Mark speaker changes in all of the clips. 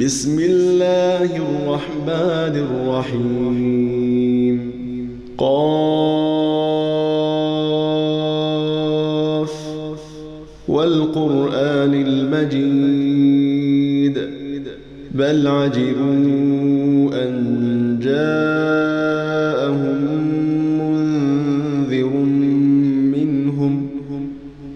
Speaker 1: بسم الله الرحمن الرحيم. قاف. والقرآن المجيد. بل عجبوا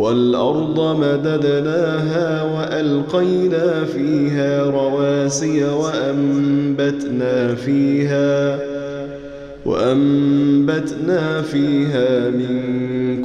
Speaker 1: والأرض مددناها وألقينا فيها رواسي وأنبتنا فيها وأنبتنا فيها من